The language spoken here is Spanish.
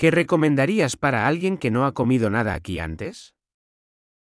¿Qué recomendarías para alguien que no ha comido nada aquí antes?